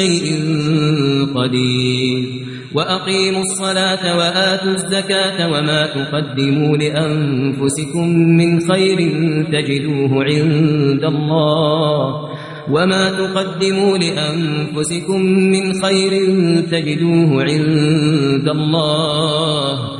شيء قدير. وأقيموا الصلاة وآتوا الزكاة وما تقدموا لأنفسكم من خير تجدوه عند الله. وما تقدموا لأنفسكم من خير تجدوه عند الله.